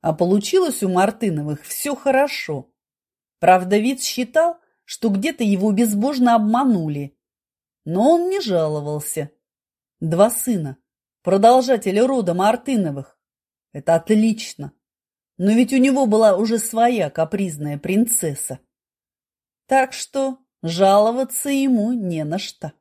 А получилось у Мартыновых все хорошо. Правда, вид считал, что где-то его безбожно обманули. Но он не жаловался. Два сына, продолжатели рода Мартыновых. Это отлично. Но ведь у него была уже своя капризная принцесса. Так что жаловаться ему не на что.